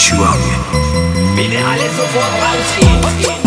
P Dom, and Chuang. Sofort rausgehen.